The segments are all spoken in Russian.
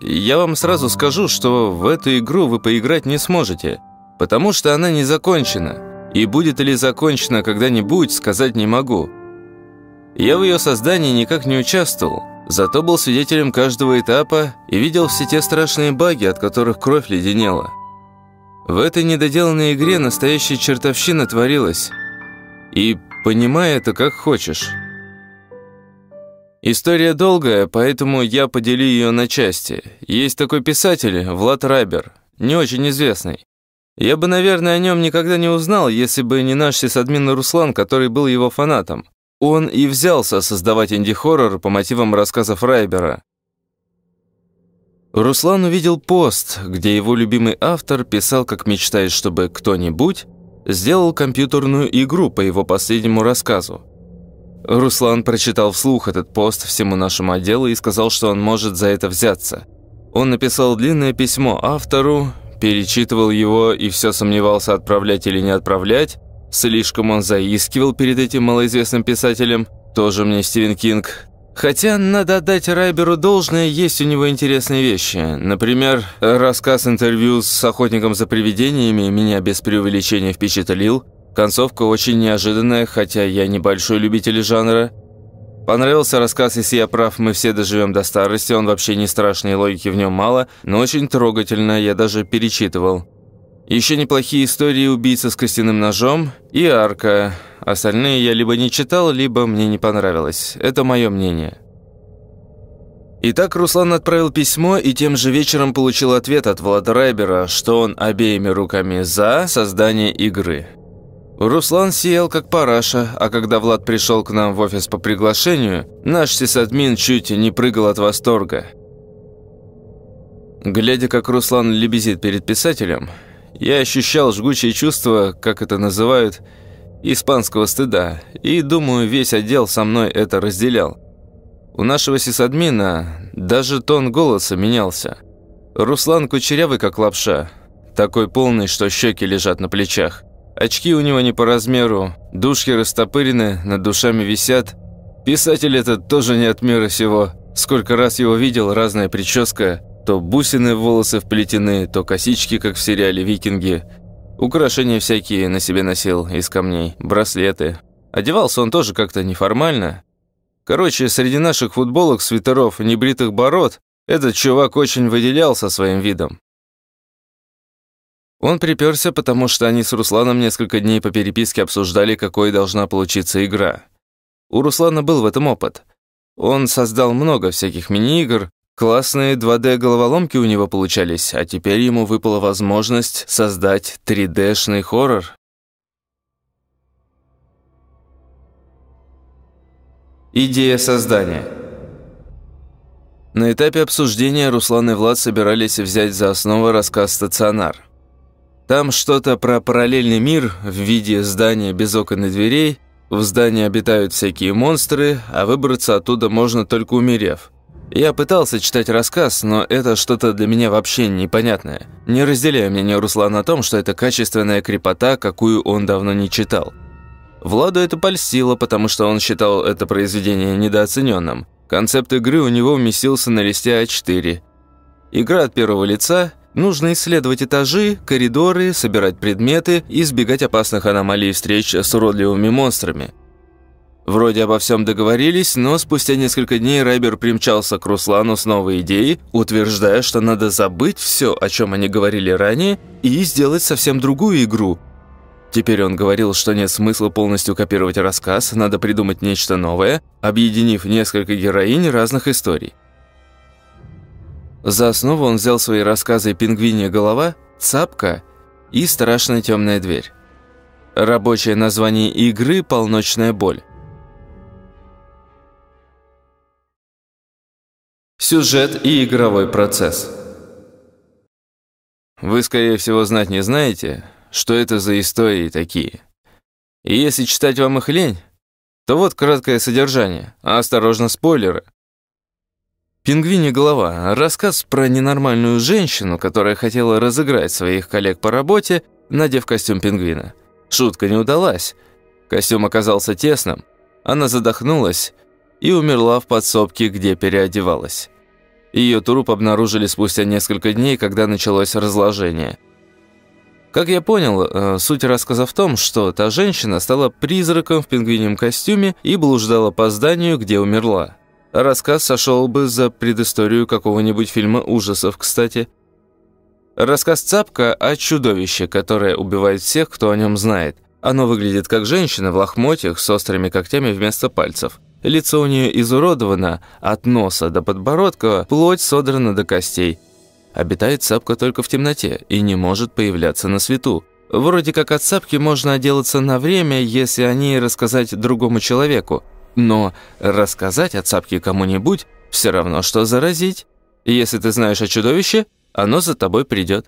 я вам сразу скажу, что в эту игру вы поиграть не сможете, потому что она не закончена. И будет ли закончена когда-нибудь, сказать не могу. Я в ее создании никак не участвовал, зато был свидетелем каждого этапа и видел все те страшные баги, от которых кровь леденела. В этой недоделанной игре настоящая чертовщина творилась. И понимай это как хочешь. История долгая, поэтому я поделю ее на части. Есть такой писатель, Влад Райбер, не очень известный. Я бы, наверное, о нем никогда не узнал, если бы не наш сисадмин Руслан, который был его фанатом. Он и взялся создавать инди-хоррор по мотивам рассказов Райбера. Руслан увидел пост, где его любимый автор писал, как мечтает, чтобы кто-нибудь сделал компьютерную игру по его последнему рассказу. Руслан прочитал вслух этот пост всему нашему отделу и сказал, что он может за это взяться. Он написал длинное письмо автору, перечитывал его и все сомневался, отправлять или не отправлять. Слишком он заискивал перед этим малоизвестным писателем, тоже мне Стивен Кинг. Хотя, надо отдать Райберу должное, есть у него интересные вещи. Например, рассказ-интервью с охотником за привидениями меня без преувеличения впечатлил. Концовка очень неожиданная, хотя я небольшой любитель жанра. Понравился рассказ «Если я прав, мы все доживем до старости». Он вообще не страшный, логики в нем мало, но очень трогательно, я даже перечитывал. Еще неплохие истории «Убийца с костяным ножом» и «Арка». Остальные я либо не читал, либо мне не понравилось. Это мое мнение. Итак, Руслан отправил письмо и тем же вечером получил ответ от Влада Райбера, что он обеими руками за создание игры. Руслан сиял как параша, а когда Влад пришел к нам в офис по приглашению, наш сисадмин чуть не прыгал от восторга. Глядя, как Руслан лебезит перед писателем, я ощущал жгучее чувство, как это называют, испанского стыда, и, думаю, весь отдел со мной это разделял. У нашего сисадмина даже тон голоса менялся. Руслан кучерявый, как лапша, такой полный, что щеки лежат на плечах – Очки у него не по размеру, дужки растопырены, над душами висят. Писатель этот тоже не от мира сего. Сколько раз его видел, разная прическа. То бусины в волосы вплетены, то косички, как в сериале «Викинги». Украшения всякие на себе носил из камней, браслеты. Одевался он тоже как-то неформально. Короче, среди наших футболок, свитеров небритых бород этот чувак очень выделялся своим видом. Он приперся, потому что они с Русланом несколько дней по переписке обсуждали, какой должна получиться игра. У Руслана был в этом опыт. Он создал много всяких мини-игр, классные 2D-головоломки у него получались, а теперь ему выпала возможность создать 3D-шный хоррор. Идея создания На этапе обсуждения Руслан и Влад собирались взять за основу рассказ «Стационар». Там что-то про параллельный мир в виде здания без окон и дверей. В здании обитают всякие монстры, а выбраться оттуда можно только умерев. Я пытался читать рассказ, но это что-то для меня вообще непонятное. Не разделяю мнение Руслана о том, что это качественная крепота, какую он давно не читал. Владу это польстило, потому что он считал это произведение недооцененным. Концепт игры у него вместился на листе А4. Игра от первого лица – Нужно исследовать этажи, коридоры, собирать предметы и избегать опасных аномалий и встреч с уродливыми монстрами. Вроде обо всем договорились, но спустя несколько дней Райбер примчался к Руслану с новой идеей, утверждая, что надо забыть все, о чем они говорили ранее, и сделать совсем другую игру. Теперь он говорил, что нет смысла полностью копировать рассказ, надо придумать нечто новое, объединив несколько героинь разных историй. За основу он взял свои рассказы «Пингвинья голова», «Цапка» и «Страшная темная дверь». Рабочее название игры «Полночная боль». Сюжет и игровой процесс. Вы, скорее всего, знать не знаете, что это за истории такие. И если читать вам их лень, то вот краткое содержание, а осторожно спойлеры. «Пингвине голова» – рассказ про ненормальную женщину, которая хотела разыграть своих коллег по работе, надев костюм пингвина. Шутка не удалась. Костюм оказался тесным. Она задохнулась и умерла в подсобке, где переодевалась. Ее труп обнаружили спустя несколько дней, когда началось разложение. Как я понял, э, суть рассказа в том, что та женщина стала призраком в пингвинем костюме и блуждала по зданию, где умерла. Рассказ сошел бы за предысторию какого-нибудь фильма ужасов, кстати. Рассказ Цапка о чудовище, которое убивает всех, кто о нем знает. Оно выглядит как женщина в лохмотьях с острыми когтями вместо пальцев. Лицо у нее изуродовано от носа до подбородка, плоть содрана до костей. Обитает цапка только в темноте и не может появляться на свету. Вроде как от цапки можно отделаться на время, если о ней рассказать другому человеку. Но рассказать о цапке кому-нибудь все равно, что заразить. Если ты знаешь о чудовище, оно за тобой придет.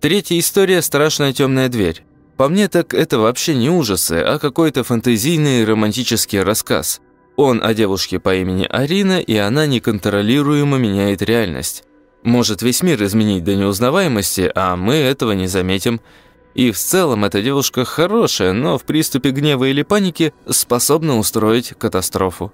Третья история «Страшная темная дверь». По мне так это вообще не ужасы, а какой-то фантазийный романтический рассказ. Он о девушке по имени Арина, и она неконтролируемо меняет реальность. Может весь мир изменить до неузнаваемости, а мы этого не заметим. И в целом эта девушка хорошая, но в приступе гнева или паники способна устроить катастрофу.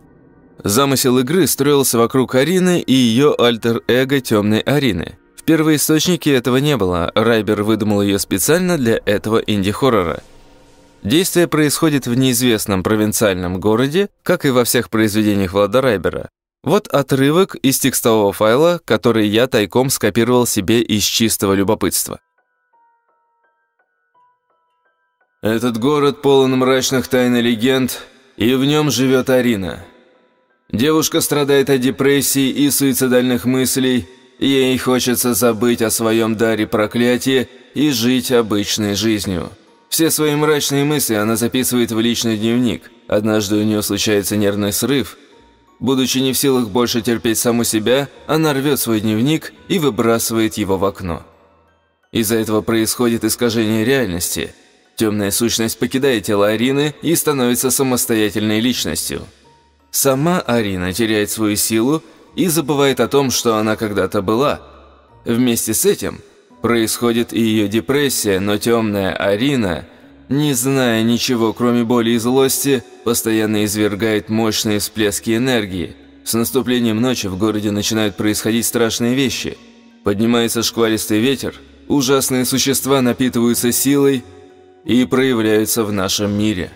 Замысел игры строился вокруг Арины и ее альтер-эго темной Арины. В первоисточнике этого не было, Райбер выдумал ее специально для этого инди-хоррора. Действие происходит в неизвестном провинциальном городе, как и во всех произведениях Влада Райбера. Вот отрывок из текстового файла, который я тайком скопировал себе из чистого любопытства. Этот город полон мрачных тайн и легенд, и в нем живет Арина. Девушка страдает от депрессии и суицидальных мыслей – Ей хочется забыть о своем даре проклятия и жить обычной жизнью. Все свои мрачные мысли она записывает в личный дневник. Однажды у нее случается нервный срыв. Будучи не в силах больше терпеть саму себя, она рвет свой дневник и выбрасывает его в окно. Из-за этого происходит искажение реальности. Темная сущность покидает тело Арины и становится самостоятельной личностью. Сама Арина теряет свою силу и забывает о том, что она когда-то была. Вместе с этим происходит и ее депрессия, но темная Арина, не зная ничего кроме боли и злости, постоянно извергает мощные всплески энергии. С наступлением ночи в городе начинают происходить страшные вещи. Поднимается шквалистый ветер, ужасные существа напитываются силой и проявляются в нашем мире.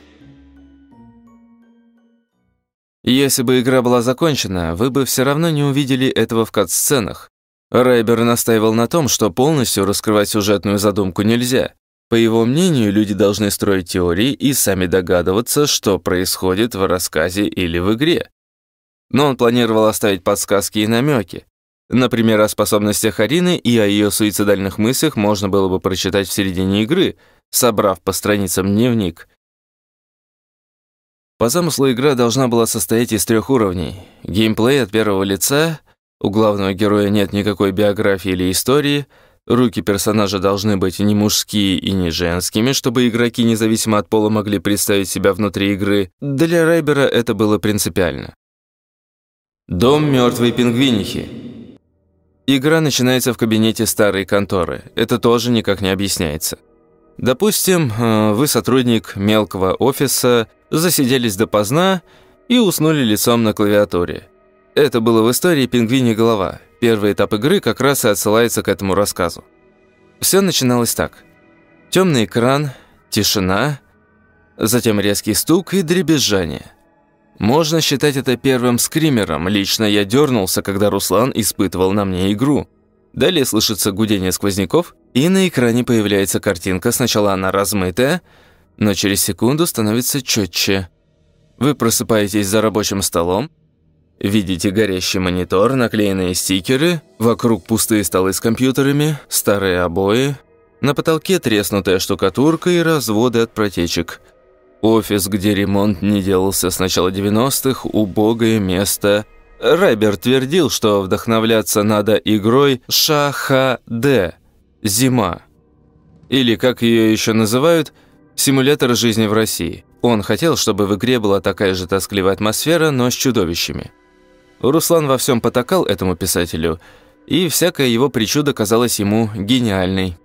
Если бы игра была закончена, вы бы все равно не увидели этого в кат-сценах. Райбер настаивал на том, что полностью раскрывать сюжетную задумку нельзя. По его мнению, люди должны строить теории и сами догадываться, что происходит в рассказе или в игре. Но он планировал оставить подсказки и намеки. Например, о способностях Арины и о ее суицидальных мыслях можно было бы прочитать в середине игры, собрав по страницам дневник – по замыслу игра должна была состоять из трех уровней. Геймплей от первого лица, у главного героя нет никакой биографии или истории, руки персонажа должны быть не мужские и не женскими, чтобы игроки независимо от пола могли представить себя внутри игры. Для Райбера это было принципиально. Дом мертвой пингвинихи. Игра начинается в кабинете старой конторы. Это тоже никак не объясняется. Допустим, э, вы сотрудник мелкого офиса, засиделись допоздна и уснули лицом на клавиатуре. Это было в истории «Пингвини голова». Первый этап игры как раз и отсылается к этому рассказу. Все начиналось так. Темный экран, тишина, затем резкий стук и дребезжание. Можно считать это первым скримером. Лично я дернулся, когда Руслан испытывал на мне игру. Далее слышится гудение сквозняков, и на экране появляется картинка. Сначала она размытая, но через секунду становится четче. Вы просыпаетесь за рабочим столом, видите горящий монитор, наклеенные стикеры, вокруг пустые столы с компьютерами, старые обои, на потолке треснутая штукатурка и разводы от протечек. Офис, где ремонт не делался с начала 90-х, убогое место. Райбер твердил, что вдохновляться надо игрой «Ша-Ха-Д» – «Зима». Или, как ее еще называют – Симулятор жизни в России. Он хотел, чтобы в игре была такая же тоскливая атмосфера, но с чудовищами. Руслан во всем потакал этому писателю, и всякая его причуда казалась ему гениальной.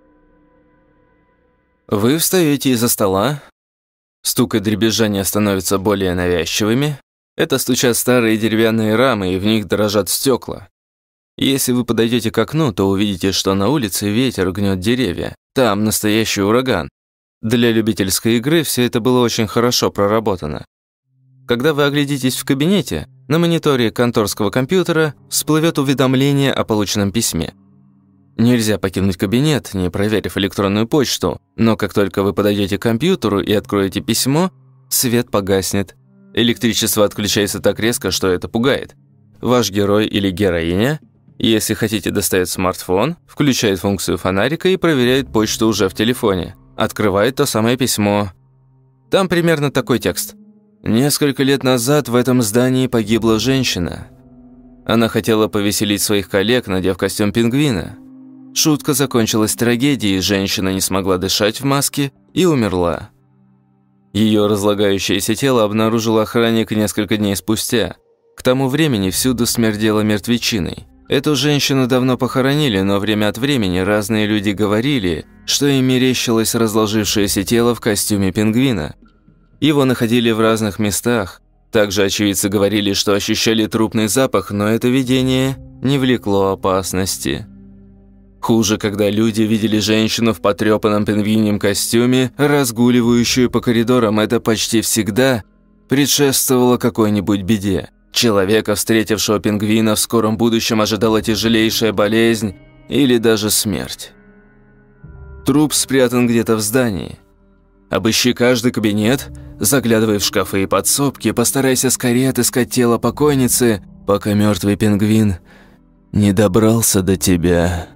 Вы встаете из-за стола, стук и дребезжание становятся более навязчивыми, это стучат старые деревянные рамы, и в них дрожат стекла. Если вы подойдете к окну, то увидите, что на улице ветер гнет деревья. Там настоящий ураган. Для любительской игры все это было очень хорошо проработано. Когда вы оглядитесь в кабинете, на мониторе конторского компьютера всплывет уведомление о полученном письме. Нельзя покинуть кабинет, не проверив электронную почту, но как только вы подойдете к компьютеру и откроете письмо, свет погаснет. Электричество отключается так резко, что это пугает. Ваш герой или героиня, если хотите доставить смартфон, включает функцию фонарика и проверяет почту уже в телефоне. Открывает то самое письмо. Там примерно такой текст. Несколько лет назад в этом здании погибла женщина. Она хотела повеселить своих коллег, надев костюм пингвина. Шутка закончилась трагедией, женщина не смогла дышать в маске и умерла. Ее разлагающееся тело обнаружил охранник несколько дней спустя. К тому времени всюду смердело мертвечиной. Эту женщину давно похоронили, но время от времени разные люди говорили, что им мерещилось разложившееся тело в костюме пингвина. Его находили в разных местах. Также очевидцы говорили, что ощущали трупный запах, но это видение не влекло опасности. Хуже, когда люди видели женщину в потрепанном пингвиньем костюме, разгуливающую по коридорам, это почти всегда предшествовало какой-нибудь беде. Человека, встретившего пингвина, в скором будущем ожидала тяжелейшая болезнь или даже смерть. Труп спрятан где-то в здании. Обыщи каждый кабинет, заглядывай в шкафы и подсобки, постарайся скорее отыскать тело покойницы, пока мертвый пингвин не добрался до тебя.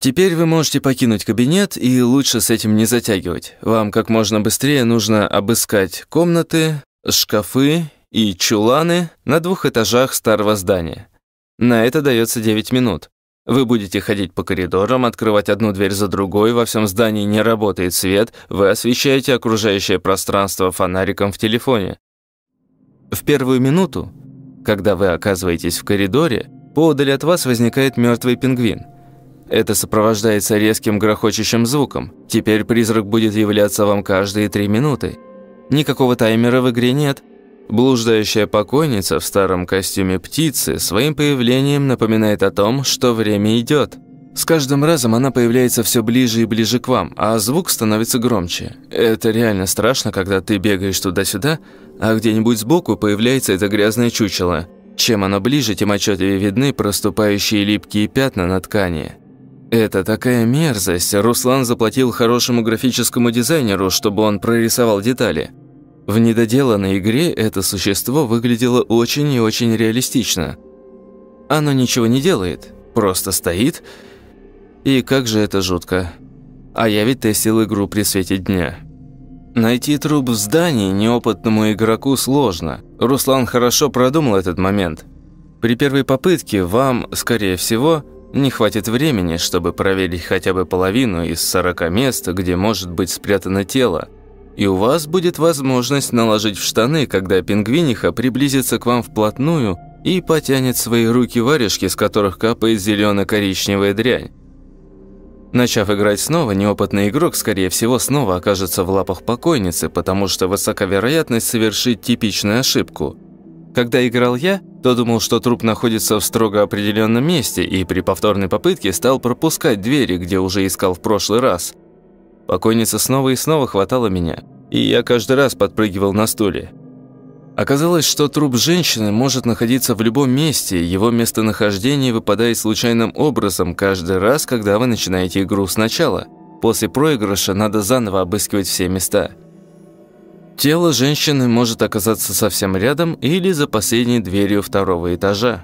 Теперь вы можете покинуть кабинет и лучше с этим не затягивать. Вам как можно быстрее нужно обыскать комнаты, шкафы и чуланы на двух этажах старого здания. На это дается 9 минут. Вы будете ходить по коридорам, открывать одну дверь за другой, во всем здании не работает свет, вы освещаете окружающее пространство фонариком в телефоне. В первую минуту, когда вы оказываетесь в коридоре, поодаль от вас возникает мертвый пингвин. Это сопровождается резким грохочущим звуком. Теперь призрак будет являться вам каждые три минуты. Никакого таймера в игре нет, Блуждающая покойница в старом костюме птицы своим появлением напоминает о том, что время идет. С каждым разом она появляется все ближе и ближе к вам, а звук становится громче. Это реально страшно, когда ты бегаешь туда-сюда, а где-нибудь сбоку появляется это грязное чучело. Чем оно ближе, тем отчетливее видны проступающие липкие пятна на ткани. Это такая мерзость. Руслан заплатил хорошему графическому дизайнеру, чтобы он прорисовал детали. В недоделанной игре это существо выглядело очень и очень реалистично. Оно ничего не делает, просто стоит. И как же это жутко. А я ведь тестил игру при свете дня. Найти труп в здании неопытному игроку сложно. Руслан хорошо продумал этот момент. При первой попытке вам, скорее всего, не хватит времени, чтобы проверить хотя бы половину из 40 мест, где может быть спрятано тело и у вас будет возможность наложить в штаны, когда пингвиниха приблизится к вам вплотную и потянет свои руки-варежки, с которых капает зелено-коричневая дрянь. Начав играть снова, неопытный игрок, скорее всего, снова окажется в лапах покойницы, потому что высока вероятность совершить типичную ошибку. Когда играл я, то думал, что труп находится в строго определенном месте, и при повторной попытке стал пропускать двери, где уже искал в прошлый раз – Покойница снова и снова хватала меня, и я каждый раз подпрыгивал на стуле. Оказалось, что труп женщины может находиться в любом месте, его местонахождение выпадает случайным образом каждый раз, когда вы начинаете игру сначала. После проигрыша надо заново обыскивать все места. Тело женщины может оказаться совсем рядом или за последней дверью второго этажа.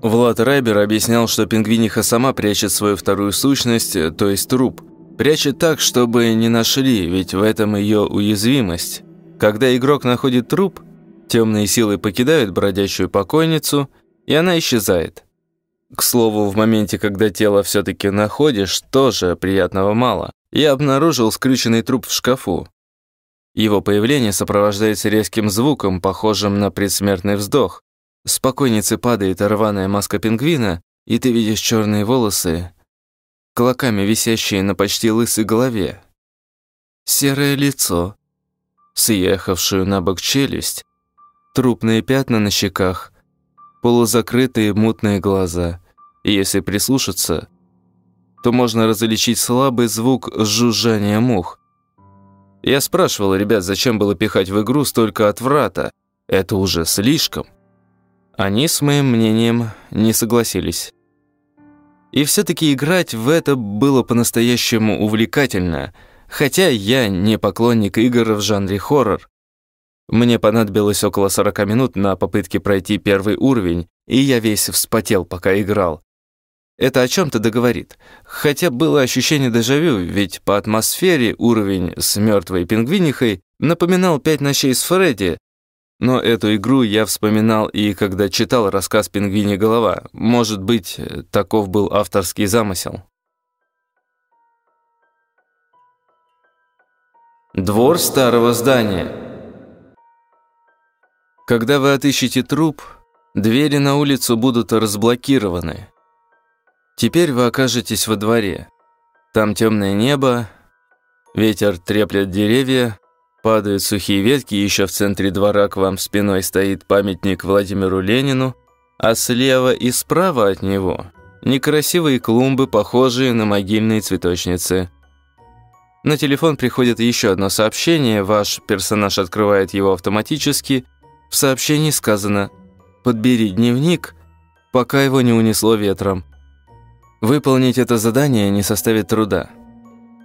Влад Райбер объяснял, что пингвиниха сама прячет свою вторую сущность, то есть труп. Прячет так, чтобы не нашли, ведь в этом ее уязвимость. Когда игрок находит труп, темные силы покидают бродящую покойницу, и она исчезает. К слову, в моменте, когда тело все-таки находишь, тоже приятного мало. Я обнаружил скрюченный труп в шкафу. Его появление сопровождается резким звуком, похожим на предсмертный вздох. С падает рваная маска пингвина, и ты видишь черные волосы, клоками висящие на почти лысой голове. Серое лицо, съехавшую на бок челюсть, трупные пятна на щеках, полузакрытые мутные глаза. И если прислушаться, то можно различить слабый звук жужжания мух. Я спрашивал ребят, зачем было пихать в игру столько отврата. Это уже слишком. Они с моим мнением не согласились. И все-таки играть в это было по-настоящему увлекательно, хотя я не поклонник игр в жанре хоррор. Мне понадобилось около 40 минут на попытке пройти первый уровень, и я весь вспотел, пока играл. Это о чем-то договорит. Хотя было ощущение дежавю, ведь по атмосфере уровень с мертвой пингвинихой напоминал «Пять ночей с Фредди», но эту игру я вспоминал и когда читал рассказ «Пингвини голова». Может быть, таков был авторский замысел. Двор старого здания. Когда вы отыщете труп, двери на улицу будут разблокированы. Теперь вы окажетесь во дворе. Там темное небо, ветер треплет деревья, падают сухие ветки, еще в центре двора к вам спиной стоит памятник Владимиру Ленину, а слева и справа от него некрасивые клумбы, похожие на могильные цветочницы. На телефон приходит еще одно сообщение, ваш персонаж открывает его автоматически в сообщении сказано «Подбери дневник, пока его не унесло ветром». Выполнить это задание не составит труда.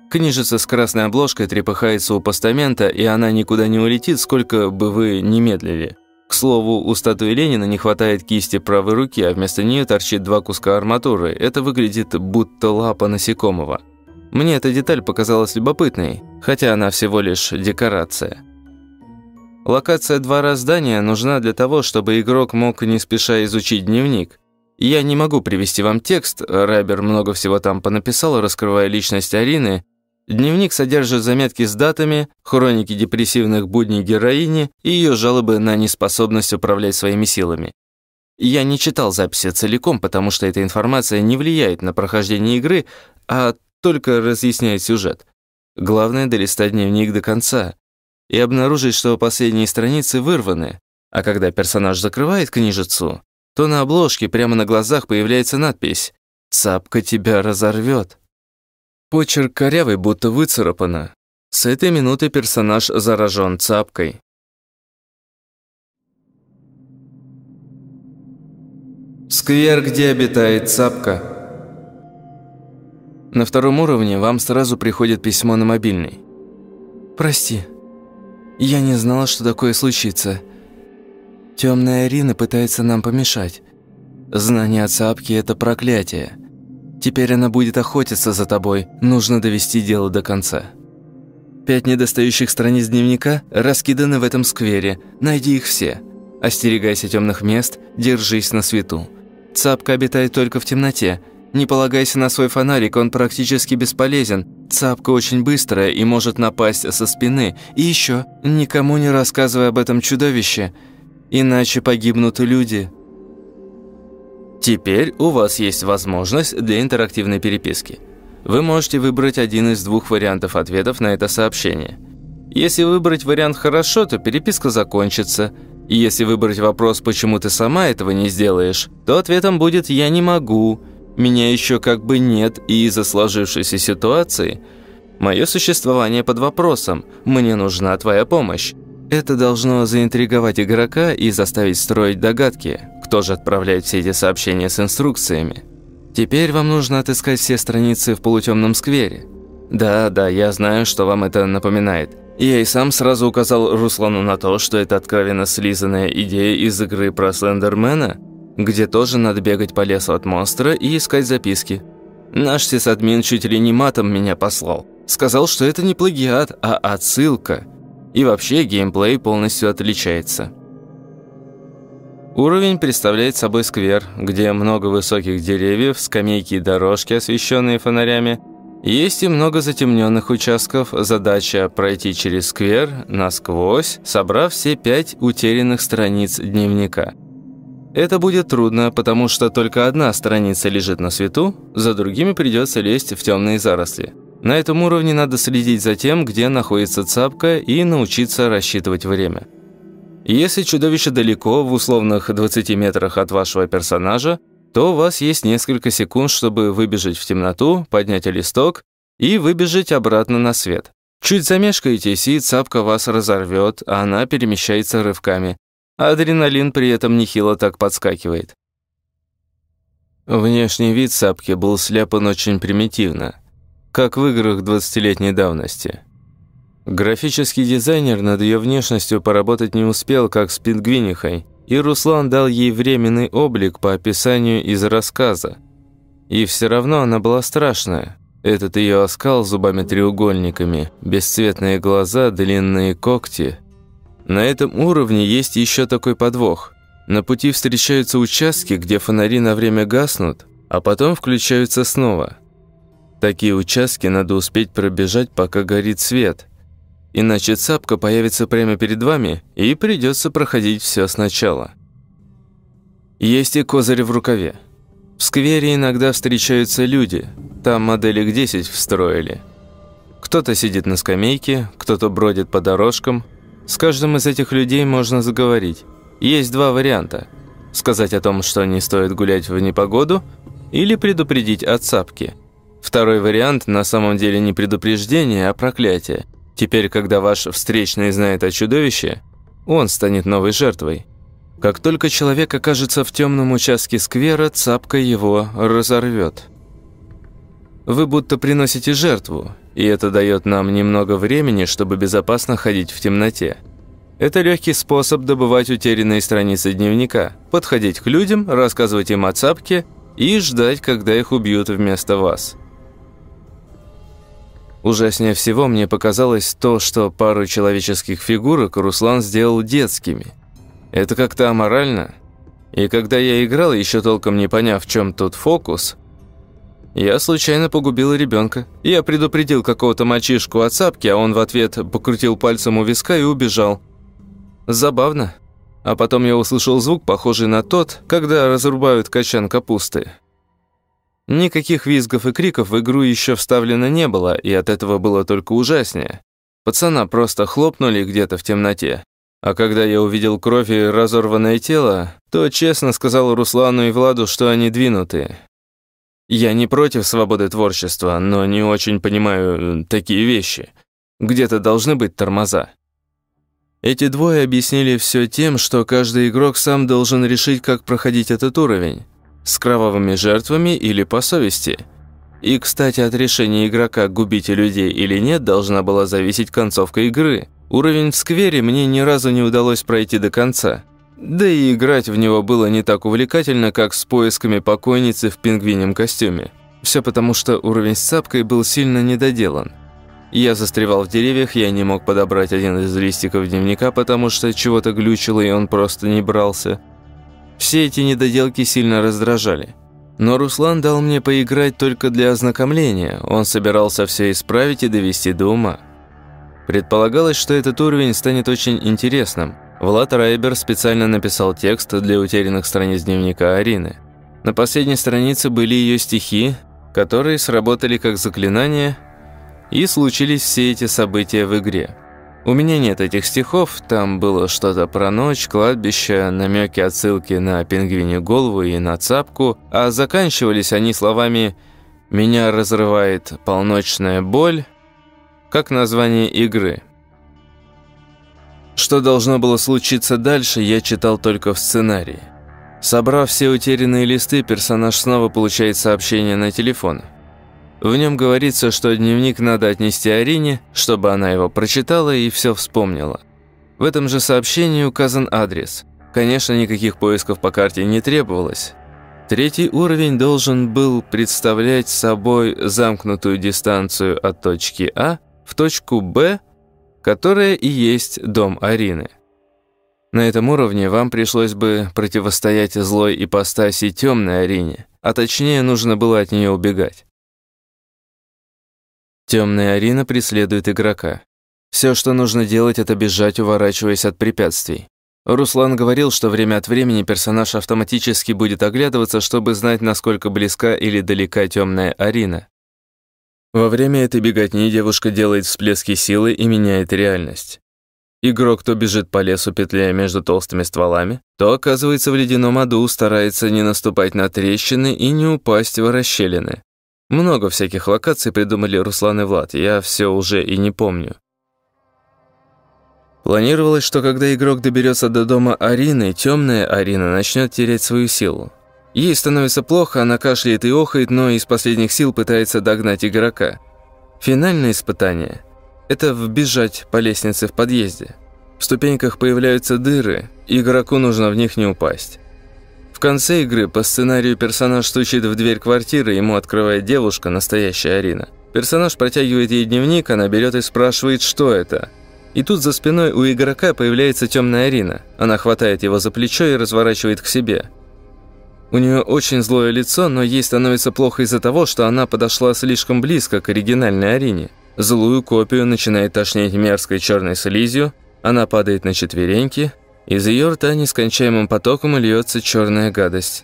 Книжица с красной обложкой трепыхается у постамента, и она никуда не улетит, сколько бы вы ни медлили. К слову, у статуи Ленина не хватает кисти правой руки, а вместо нее торчит два куска арматуры. Это выглядит будто лапа насекомого. Мне эта деталь показалась любопытной, хотя она всего лишь декорация. Локация двора здания нужна для того, чтобы игрок мог не спеша изучить дневник. Я не могу привести вам текст, Райбер много всего там понаписал, раскрывая личность Арины. Дневник содержит заметки с датами, хроники депрессивных будней героини и ее жалобы на неспособность управлять своими силами. Я не читал записи целиком, потому что эта информация не влияет на прохождение игры, а только разъясняет сюжет. Главное – долистать дневник до конца, и обнаружить, что последние страницы вырваны, а когда персонаж закрывает книжицу, то на обложке прямо на глазах появляется надпись «Цапка тебя разорвет». Почерк корявый, будто выцарапано. С этой минуты персонаж заражен цапкой. Сквер, где обитает цапка. На втором уровне вам сразу приходит письмо на мобильный. «Прости, я не знала, что такое случится. Темная Арина пытается нам помешать. Знание о Цапке – это проклятие. Теперь она будет охотиться за тобой. Нужно довести дело до конца. Пять недостающих страниц дневника раскиданы в этом сквере. Найди их все. Остерегайся темных мест, держись на свету. Цапка обитает только в темноте – не полагайся на свой фонарик, он практически бесполезен. Цапка очень быстрая и может напасть со спины. И еще, никому не рассказывай об этом чудовище, иначе погибнут люди. Теперь у вас есть возможность для интерактивной переписки. Вы можете выбрать один из двух вариантов ответов на это сообщение. Если выбрать вариант «хорошо», то переписка закончится. И если выбрать вопрос «почему ты сама этого не сделаешь», то ответом будет «я не могу», меня еще как бы нет, и из-за сложившейся ситуации мое существование под вопросом. Мне нужна твоя помощь. Это должно заинтриговать игрока и заставить строить догадки, кто же отправляет все эти сообщения с инструкциями. Теперь вам нужно отыскать все страницы в полутемном сквере. Да, да, я знаю, что вам это напоминает. Я и сам сразу указал Руслану на то, что это откровенно слизанная идея из игры про Слендермена – где тоже надо бегать по лесу от монстра и искать записки. Наш сисадмин чуть ли не матом меня послал. Сказал, что это не плагиат, а отсылка. И вообще геймплей полностью отличается. Уровень представляет собой сквер, где много высоких деревьев, скамейки и дорожки, освещенные фонарями. Есть и много затемненных участков. Задача – пройти через сквер насквозь, собрав все пять утерянных страниц дневника – это будет трудно, потому что только одна страница лежит на свету, за другими придется лезть в темные заросли. На этом уровне надо следить за тем, где находится цапка и научиться рассчитывать время. Если чудовище далеко, в условных 20 метрах от вашего персонажа, то у вас есть несколько секунд, чтобы выбежать в темноту, поднять листок и выбежать обратно на свет. Чуть замешкаетесь, и цапка вас разорвет, а она перемещается рывками. Адреналин при этом нехило так подскакивает. Внешний вид цапки был сляпан очень примитивно, как в играх 20-летней давности. Графический дизайнер над ее внешностью поработать не успел, как с пингвинихой, и Руслан дал ей временный облик по описанию из рассказа. И все равно она была страшная. Этот ее оскал зубами-треугольниками, бесцветные глаза, длинные когти. На этом уровне есть еще такой подвох. На пути встречаются участки, где фонари на время гаснут, а потом включаются снова. Такие участки надо успеть пробежать, пока горит свет – Иначе цапка появится прямо перед вами, и придется проходить все сначала. Есть и козырь в рукаве. В сквере иногда встречаются люди, там моделек 10 встроили. Кто-то сидит на скамейке, кто-то бродит по дорожкам. С каждым из этих людей можно заговорить. Есть два варианта. Сказать о том, что не стоит гулять в непогоду, или предупредить о цапке. Второй вариант на самом деле не предупреждение, а проклятие – Теперь, когда ваш встречный знает о чудовище, он станет новой жертвой. Как только человек окажется в темном участке сквера, цапка его разорвет. Вы будто приносите жертву, и это дает нам немного времени, чтобы безопасно ходить в темноте. Это легкий способ добывать утерянные страницы дневника, подходить к людям, рассказывать им о цапке и ждать, когда их убьют вместо вас. Ужаснее всего мне показалось то, что пару человеческих фигурок Руслан сделал детскими. Это как-то аморально. И когда я играл, еще толком не поняв, в чем тут фокус, я случайно погубил ребенка. Я предупредил какого-то мальчишку от цапки, а он в ответ покрутил пальцем у виска и убежал. Забавно. А потом я услышал звук, похожий на тот, когда разрубают качан капусты. Никаких визгов и криков в игру еще вставлено не было, и от этого было только ужаснее. Пацана просто хлопнули где-то в темноте. А когда я увидел кровь и разорванное тело, то честно сказал Руслану и Владу, что они двинутые. Я не против свободы творчества, но не очень понимаю такие вещи. Где-то должны быть тормоза. Эти двое объяснили все тем, что каждый игрок сам должен решить, как проходить этот уровень с кровавыми жертвами или по совести. И, кстати, от решения игрока, губить людей или нет, должна была зависеть концовка игры. Уровень в сквере мне ни разу не удалось пройти до конца. Да и играть в него было не так увлекательно, как с поисками покойницы в пингвинем костюме. Все потому, что уровень с цапкой был сильно недоделан. Я застревал в деревьях, я не мог подобрать один из листиков дневника, потому что чего-то глючило, и он просто не брался – все эти недоделки сильно раздражали. Но Руслан дал мне поиграть только для ознакомления. Он собирался все исправить и довести до ума. Предполагалось, что этот уровень станет очень интересным. Влад Райбер специально написал текст для утерянных страниц дневника Арины. На последней странице были ее стихи, которые сработали как заклинание, и случились все эти события в игре. У меня нет этих стихов, там было что-то про ночь, кладбище, намеки, отсылки на пингвинью голову и на цапку, а заканчивались они словами «Меня разрывает полночная боль», как название игры. Что должно было случиться дальше, я читал только в сценарии. Собрав все утерянные листы, персонаж снова получает сообщение на телефон – в нем говорится, что дневник надо отнести Арине, чтобы она его прочитала и все вспомнила. В этом же сообщении указан адрес. Конечно, никаких поисков по карте не требовалось. Третий уровень должен был представлять собой замкнутую дистанцию от точки А в точку Б, которая и есть дом Арины. На этом уровне вам пришлось бы противостоять злой ипостаси темной Арине, а точнее нужно было от нее убегать. Темная арена преследует игрока. Все, что нужно делать, это бежать, уворачиваясь от препятствий. Руслан говорил, что время от времени персонаж автоматически будет оглядываться, чтобы знать, насколько близка или далека темная арена. Во время этой беготни девушка делает всплески силы и меняет реальность. Игрок то бежит по лесу, петляя между толстыми стволами, то оказывается в ледяном аду, старается не наступать на трещины и не упасть в расщелины. Много всяких локаций придумали Руслан и Влад, я все уже и не помню. Планировалось, что когда игрок доберется до дома Арины, темная Арина начнет терять свою силу. Ей становится плохо, она кашляет и охает, но из последних сил пытается догнать игрока. Финальное испытание – это вбежать по лестнице в подъезде. В ступеньках появляются дыры, игроку нужно в них не упасть. В конце игры по сценарию персонаж стучит в дверь квартиры, ему открывает девушка, настоящая Арина. Персонаж протягивает ей дневник, она берет и спрашивает, что это – и тут за спиной у игрока появляется темная Арина. Она хватает его за плечо и разворачивает к себе. У нее очень злое лицо, но ей становится плохо из-за того, что она подошла слишком близко к оригинальной Арине. Злую копию начинает тошнить мерзкой черной слизью, она падает на четвереньки, из ее рта нескончаемым потоком льется черная гадость.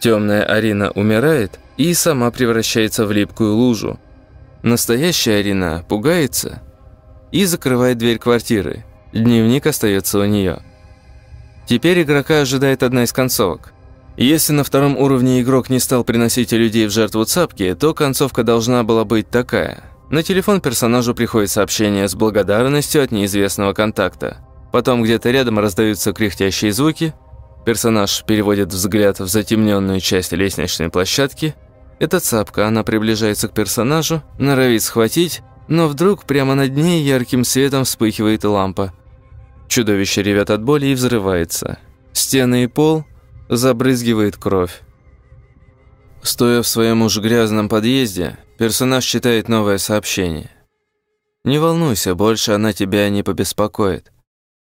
Темная Арина умирает и сама превращается в липкую лужу. Настоящая Арина пугается и закрывает дверь квартиры. Дневник остается у нее. Теперь игрока ожидает одна из концовок. Если на втором уровне игрок не стал приносить людей в жертву цапки, то концовка должна была быть такая. На телефон персонажу приходит сообщение с благодарностью от неизвестного контакта. Потом где-то рядом раздаются кряхтящие звуки. Персонаж переводит взгляд в затемненную часть лестничной площадки. Это цапка, она приближается к персонажу, норовит схватить, но вдруг прямо над ней ярким светом вспыхивает лампа. Чудовище ревет от боли и взрывается. Стены и пол забрызгивает кровь. Стоя в своем уж грязном подъезде, персонаж читает новое сообщение. «Не волнуйся, больше она тебя не побеспокоит.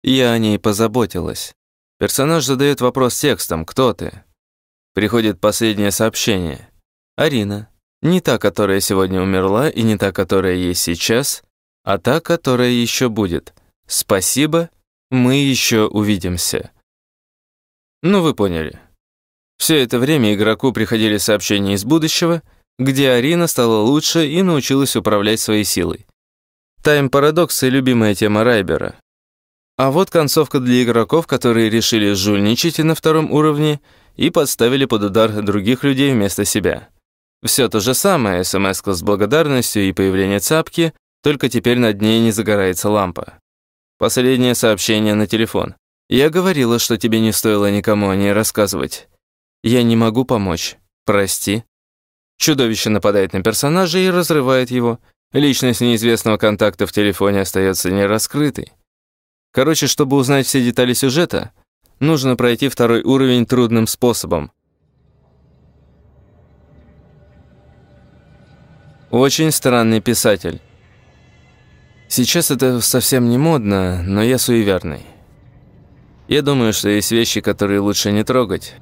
Я о ней позаботилась». Персонаж задает вопрос текстом «Кто ты?». Приходит последнее сообщение. «Арина, не та, которая сегодня умерла, и не та, которая есть сейчас, а та, которая еще будет. Спасибо, мы еще увидимся. Ну, вы поняли. Все это время игроку приходили сообщения из будущего, где Арина стала лучше и научилась управлять своей силой. Тайм-парадокс и любимая тема Райбера. А вот концовка для игроков, которые решили жульничать на втором уровне и подставили под удар других людей вместо себя. Все то же самое, смс с благодарностью и появление цапки, только теперь над ней не загорается лампа. Последнее сообщение на телефон. Я говорила, что тебе не стоило никому о ней рассказывать. Я не могу помочь. Прости. Чудовище нападает на персонажа и разрывает его. Личность неизвестного контакта в телефоне остается нераскрытой. Короче, чтобы узнать все детали сюжета, нужно пройти второй уровень трудным способом. Очень странный писатель. Сейчас это совсем не модно, но я суеверный. Я думаю, что есть вещи, которые лучше не трогать.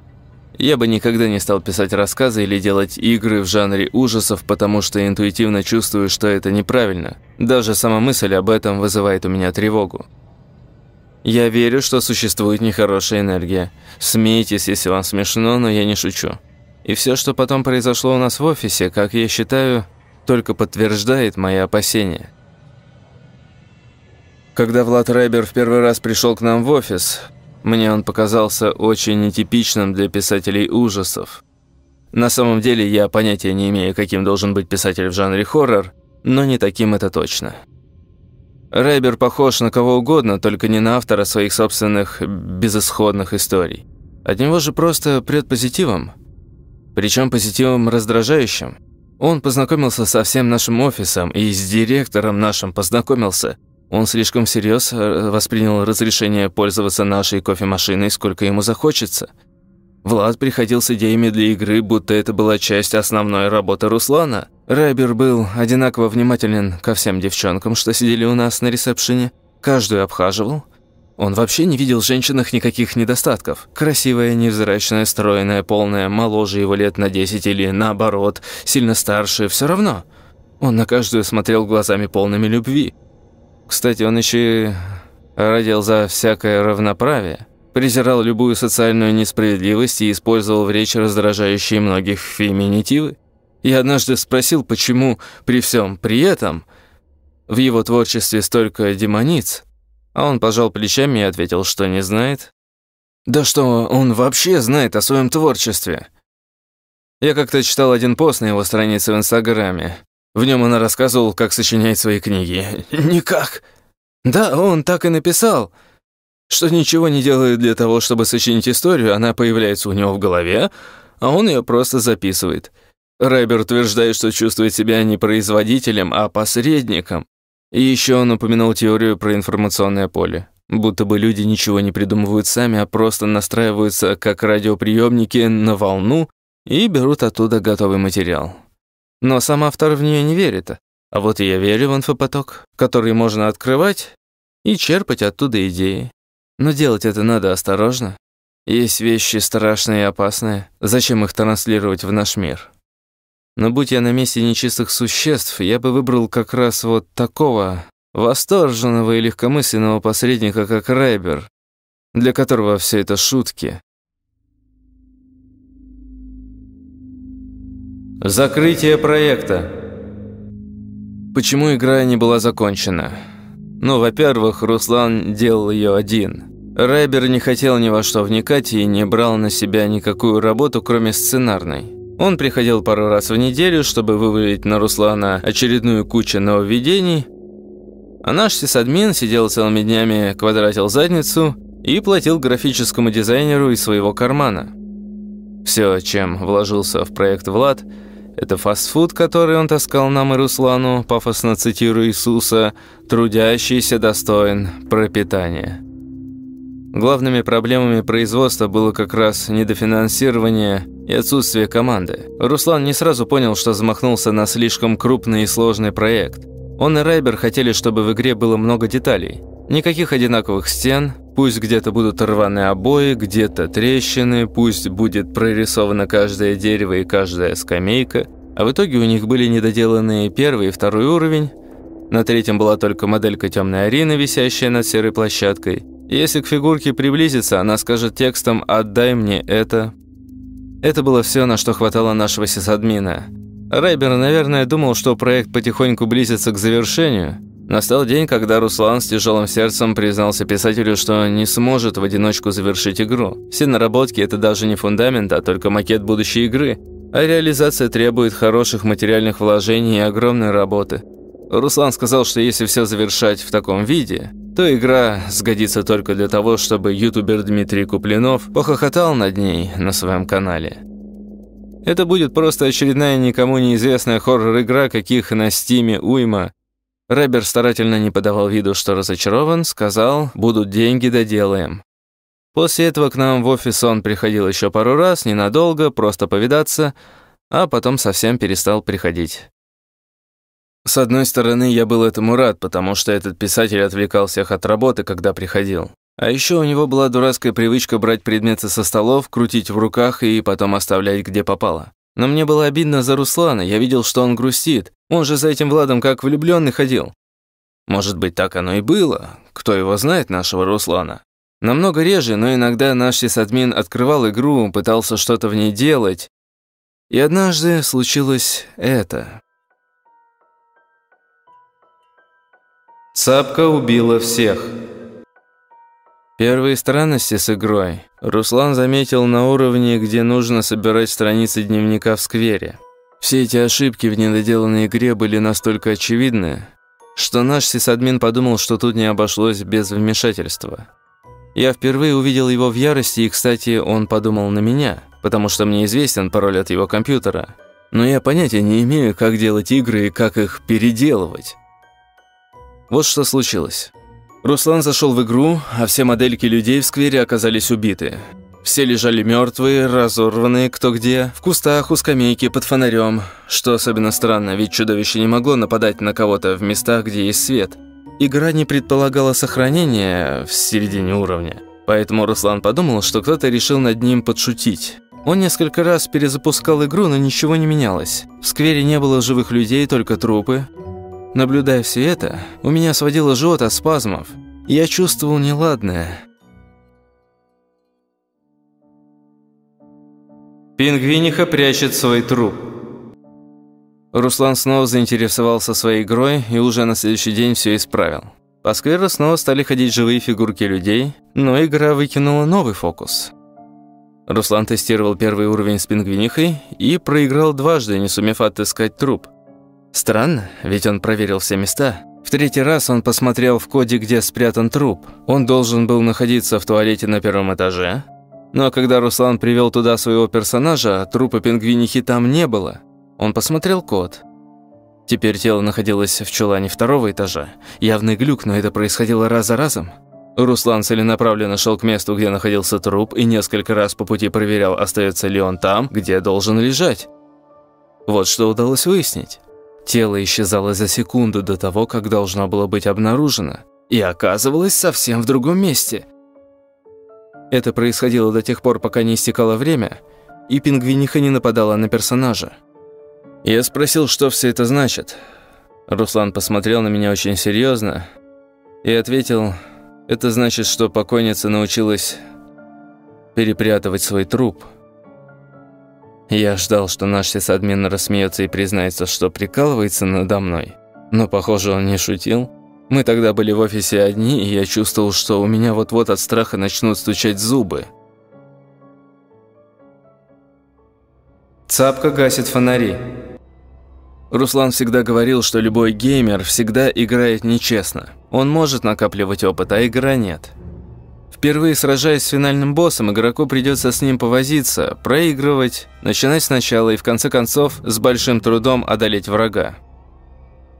Я бы никогда не стал писать рассказы или делать игры в жанре ужасов, потому что интуитивно чувствую, что это неправильно. Даже сама мысль об этом вызывает у меня тревогу. Я верю, что существует нехорошая энергия. Смейтесь, если вам смешно, но я не шучу. И все, что потом произошло у нас в офисе, как я считаю, только подтверждает мои опасения. Когда Влад Райбер в первый раз пришел к нам в офис, мне он показался очень нетипичным для писателей ужасов. На самом деле я понятия не имею, каким должен быть писатель в жанре хоррор, но не таким это точно. Райбер похож на кого угодно, только не на автора своих собственных безысходных историй. От него же просто прет позитивом. Причем позитивом раздражающим – он познакомился со всем нашим офисом и с директором нашим познакомился. Он слишком всерьез э, воспринял разрешение пользоваться нашей кофемашиной, сколько ему захочется. Влад приходил с идеями для игры, будто это была часть основной работы Руслана. Райбер был одинаково внимателен ко всем девчонкам, что сидели у нас на ресепшене. Каждую обхаживал, он вообще не видел в женщинах никаких недостатков. Красивая, невзрачная, стройная, полная, моложе его лет на 10 или наоборот, сильно старше, все равно. Он на каждую смотрел глазами полными любви. Кстати, он еще и родил за всякое равноправие, презирал любую социальную несправедливость и использовал в речи раздражающие многих феминитивы. Я однажды спросил, почему при всем при этом в его творчестве столько демониц – А он пожал плечами и ответил, что не знает. Да что он вообще знает о своем творчестве? Я как-то читал один пост на его странице в Инстаграме. В нем он рассказывал, как сочиняет свои книги. Никак. Да, он так и написал, что ничего не делает для того, чтобы сочинить историю, она появляется у него в голове, а он ее просто записывает. Рэбер утверждает, что чувствует себя не производителем, а посредником. И еще он упомянул теорию про информационное поле. Будто бы люди ничего не придумывают сами, а просто настраиваются как радиоприемники на волну и берут оттуда готовый материал. Но сам автор в нее не верит. А вот я верю в инфопоток, который можно открывать и черпать оттуда идеи. Но делать это надо осторожно. Есть вещи страшные и опасные. Зачем их транслировать в наш мир? Но будь я на месте нечистых существ, я бы выбрал как раз вот такого восторженного и легкомысленного посредника, как Райбер, для которого все это шутки, Закрытие проекта. Почему игра не была закончена? Ну, во-первых, Руслан делал ее один. Райбер не хотел ни во что вникать и не брал на себя никакую работу, кроме сценарной. Он приходил пару раз в неделю, чтобы вывалить на Руслана очередную кучу нововведений, а наш сисадмин сидел целыми днями, квадратил задницу и платил графическому дизайнеру из своего кармана. Все, чем вложился в проект Влад – это фастфуд, который он таскал нам и Руслану, пафосно цитируя Иисуса, «трудящийся достоин пропитания». Главными проблемами производства было как раз недофинансирование и отсутствие команды. Руслан не сразу понял, что замахнулся на слишком крупный и сложный проект. Он и Райбер хотели, чтобы в игре было много деталей. Никаких одинаковых стен, пусть где-то будут рваные обои, где-то трещины, пусть будет прорисовано каждое дерево и каждая скамейка. А в итоге у них были недоделанные первый и второй уровень. На третьем была только моделька темной Арины, висящая над серой площадкой. если к фигурке приблизиться, она скажет текстом «Отдай мне это». Это было все, на что хватало нашего сисадмина. Райбер, наверное, думал, что проект потихоньку близится к завершению – Настал день, когда Руслан с тяжелым сердцем признался писателю, что не сможет в одиночку завершить игру. Все наработки – это даже не фундамент, а только макет будущей игры. А реализация требует хороших материальных вложений и огромной работы. Руслан сказал, что если все завершать в таком виде, то игра сгодится только для того, чтобы ютубер Дмитрий Куплинов похохотал над ней на своем канале. Это будет просто очередная никому неизвестная хоррор-игра, каких на стиме уйма, Рэбер старательно не подавал виду, что разочарован, сказал «будут деньги, доделаем». После этого к нам в офис он приходил еще пару раз, ненадолго, просто повидаться, а потом совсем перестал приходить. С одной стороны, я был этому рад, потому что этот писатель отвлекал всех от работы, когда приходил. А еще у него была дурацкая привычка брать предметы со столов, крутить в руках и потом оставлять где попало. Но мне было обидно за Руслана, я видел, что он грустит. Он же за этим Владом как влюбленный ходил. Может быть, так оно и было. Кто его знает, нашего Руслана. Намного реже, но иногда наш сисадмин открывал игру, пытался что-то в ней делать. И однажды случилось это. Цапка убила всех. Первые странности с игрой Руслан заметил на уровне, где нужно собирать страницы дневника в сквере. Все эти ошибки в недоделанной игре были настолько очевидны, что наш сисадмин подумал, что тут не обошлось без вмешательства. Я впервые увидел его в ярости, и, кстати, он подумал на меня, потому что мне известен пароль от его компьютера. Но я понятия не имею, как делать игры и как их переделывать. Вот что случилось. Руслан зашел в игру, а все модельки людей в сквере оказались убиты. Все лежали мертвые, разорванные кто где, в кустах, у скамейки, под фонарем. Что особенно странно, ведь чудовище не могло нападать на кого-то в местах, где есть свет. Игра не предполагала сохранения в середине уровня. Поэтому Руслан подумал, что кто-то решил над ним подшутить. Он несколько раз перезапускал игру, но ничего не менялось. В сквере не было живых людей, только трупы. Наблюдая все это, у меня сводило живот от спазмов. Я чувствовал неладное. Пингвиниха прячет свой труп. Руслан снова заинтересовался своей игрой и уже на следующий день все исправил. По скверу снова стали ходить живые фигурки людей, но игра выкинула новый фокус. Руслан тестировал первый уровень с пингвинихой и проиграл дважды, не сумев отыскать труп. Странно, ведь он проверил все места. В третий раз он посмотрел в коде, где спрятан труп. Он должен был находиться в туалете на первом этаже. Но когда Руслан привел туда своего персонажа, трупа пингвинихи там не было. Он посмотрел код. Теперь тело находилось в чулане второго этажа. Явный глюк, но это происходило раз за разом. Руслан целенаправленно шел к месту, где находился труп, и несколько раз по пути проверял, остается ли он там, где должен лежать. Вот что удалось выяснить. Тело исчезало за секунду до того, как должно было быть обнаружено, и оказывалось совсем в другом месте. Это происходило до тех пор, пока не истекало время, и пингвиниха не нападала на персонажа. Я спросил, что все это значит. Руслан посмотрел на меня очень серьезно и ответил, это значит, что покойница научилась перепрятывать свой труп – я ждал, что наш сисадмин рассмеется и признается, что прикалывается надо мной. Но, похоже, он не шутил. Мы тогда были в офисе одни, и я чувствовал, что у меня вот-вот от страха начнут стучать зубы. Цапка гасит фонари. Руслан всегда говорил, что любой геймер всегда играет нечестно. Он может накапливать опыт, а игра нет. Впервые сражаясь с финальным боссом, игроку придется с ним повозиться, проигрывать, начинать сначала и в конце концов с большим трудом одолеть врага.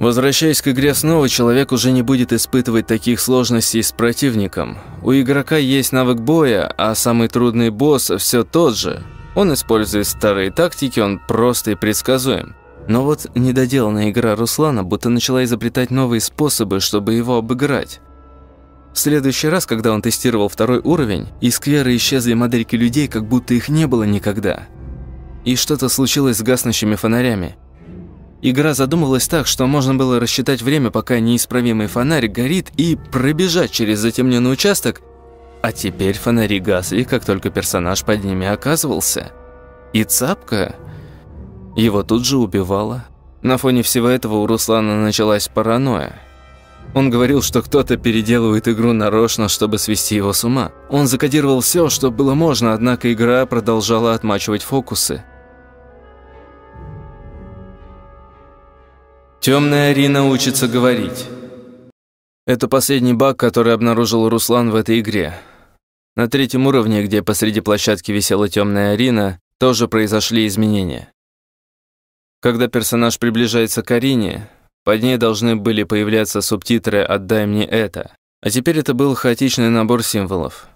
Возвращаясь к игре снова, человек уже не будет испытывать таких сложностей с противником. У игрока есть навык боя, а самый трудный босс все тот же. Он использует старые тактики, он просто и предсказуем. Но вот недоделанная игра Руслана будто начала изобретать новые способы, чтобы его обыграть. В следующий раз, когда он тестировал второй уровень, из скверы исчезли модельки людей, как будто их не было никогда. И что-то случилось с гаснущими фонарями. Игра задумывалась так, что можно было рассчитать время, пока неисправимый фонарь горит, и пробежать через затемненный участок, а теперь фонари гасли, как только персонаж под ними оказывался. И цапка его тут же убивала. На фоне всего этого у Руслана началась паранойя. Он говорил, что кто-то переделывает игру нарочно, чтобы свести его с ума. Он закодировал все, что было можно, однако игра продолжала отмачивать фокусы. Темная Арина учится говорить. Это последний баг, который обнаружил Руслан в этой игре. На третьем уровне, где посреди площадки висела темная Арина, тоже произошли изменения. Когда персонаж приближается к Арине, под ней должны были появляться субтитры «Отдай мне это». А теперь это был хаотичный набор символов.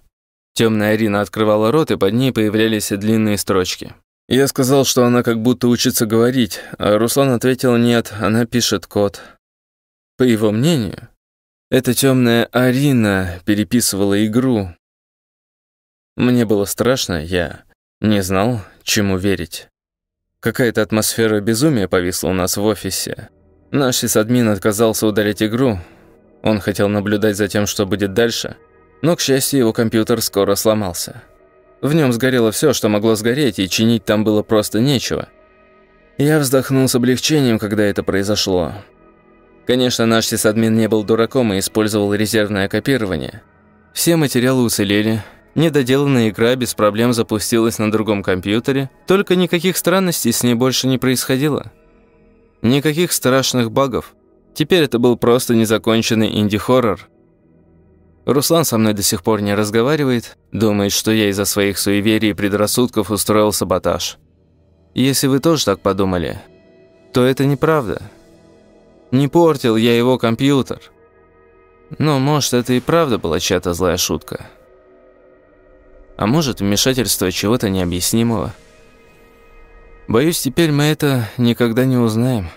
Темная Арина открывала рот, и под ней появлялись длинные строчки. Я сказал, что она как будто учится говорить, а Руслан ответил «нет, она пишет код». По его мнению, эта темная Арина переписывала игру. Мне было страшно, я не знал, чему верить. Какая-то атмосфера безумия повисла у нас в офисе. Наш сисадмин отказался удалить игру. Он хотел наблюдать за тем, что будет дальше. Но, к счастью, его компьютер скоро сломался. В нем сгорело все, что могло сгореть, и чинить там было просто нечего. Я вздохнул с облегчением, когда это произошло. Конечно, наш сисадмин не был дураком и использовал резервное копирование. Все материалы уцелели. Недоделанная игра без проблем запустилась на другом компьютере, только никаких странностей с ней больше не происходило. Никаких страшных багов. Теперь это был просто незаконченный инди-хоррор. Руслан со мной до сих пор не разговаривает, думает, что я из-за своих суеверий и предрассудков устроил саботаж. Если вы тоже так подумали, то это неправда. Не портил я его компьютер. Но, может, это и правда была чья-то злая шутка. А может, вмешательство чего-то необъяснимого. Боюсь, теперь мы это никогда не узнаем.